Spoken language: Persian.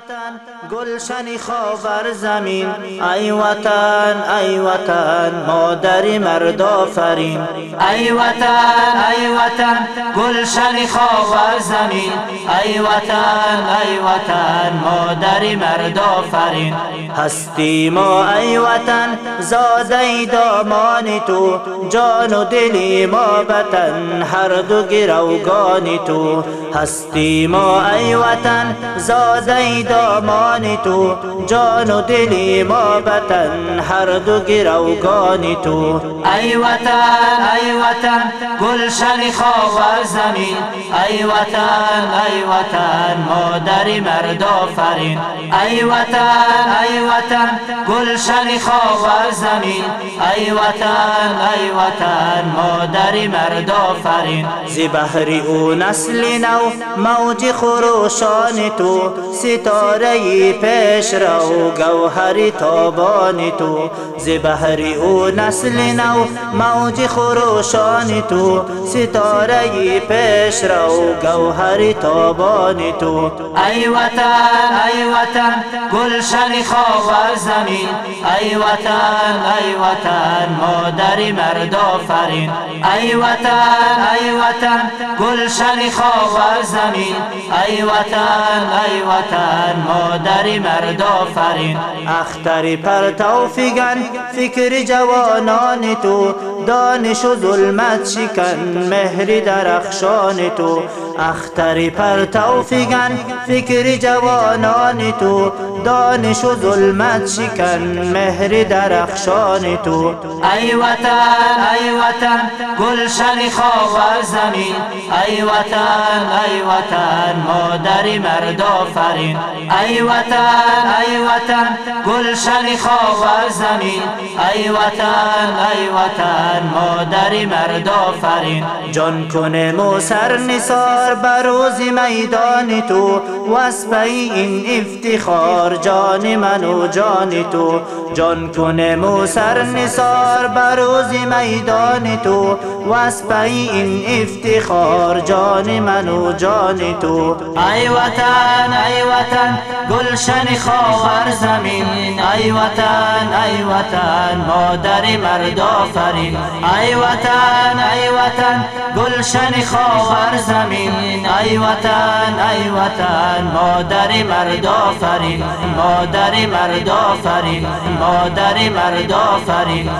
وطن گلشن خاور زمین. ای وطن ای وطن مادر مرد آفرین. ای وطن ای وطن گلشن خاور زمین. ای وطن ای وطن مادر مرد آفرین. هستی ما ای وطن زاده دامان تو. جان و دلی ما بطن هر دو گروگان تو. هستی ما ای وطن زاده دامان تو. جان و دلی ما بطن هر دو گروگان تو. ای وطن ای وطن گلشن خاور زمین ای وطن ای وطن مادر مرد آفرین. ای وطن ای وطن گلشن خاور زمین. ای وطن ای وطن مادر مرد آفرین. زی بحری او نسل نو موج خروشان تو. ستاره پیش رو گوهر تابان تو. ز بحری او نسل نو موج خروشان تو. ستاره پیش رو گوهر تابان تو. ای وطن ای وطن گلشن خاور زمین. ای وطن ای وطن مادر مرد آفرین. ای وطن ای وطن گلشن خاور زمین. ای وطن ای وطن مادر مرد آفرین. اختر پر فیگن فکر جوانان تو. دانش و ظلمت شکن مهر درخشان تو. اختر پر فیگن فکر جوانان تو دانش و ظلمت شکن مهر درخشان تو. ای وطن ای وطن گلشن خاور زمین. ای وطن ای وطن مادر مرد آفرین. ای وطن ای وطن گلشن خاور زمین. ای وطن ای وطن مادر مرد آفرین. جان کنه مو سر بروز میدان تو واسپی این افتخار جان من و جان تو. جان کنه مو سر نثار بروز میدان تو واسپی این افتخار جان من و جان تو. ای وطن ای وطن گلشن خاور زمین. ای وطن ای وطن مادر مرد آفرین. ای وطن ای وطن گلشن خاور زمین. ای وطن ای وطن مادر مرد آفرین مادر مرد آفرین مادر مرد آفرین.